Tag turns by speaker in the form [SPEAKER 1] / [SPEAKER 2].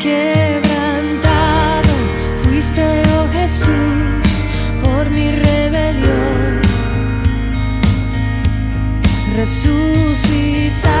[SPEAKER 1] Quebrantado fuiste, oh Jesús, por mi rebelión. Resucitado.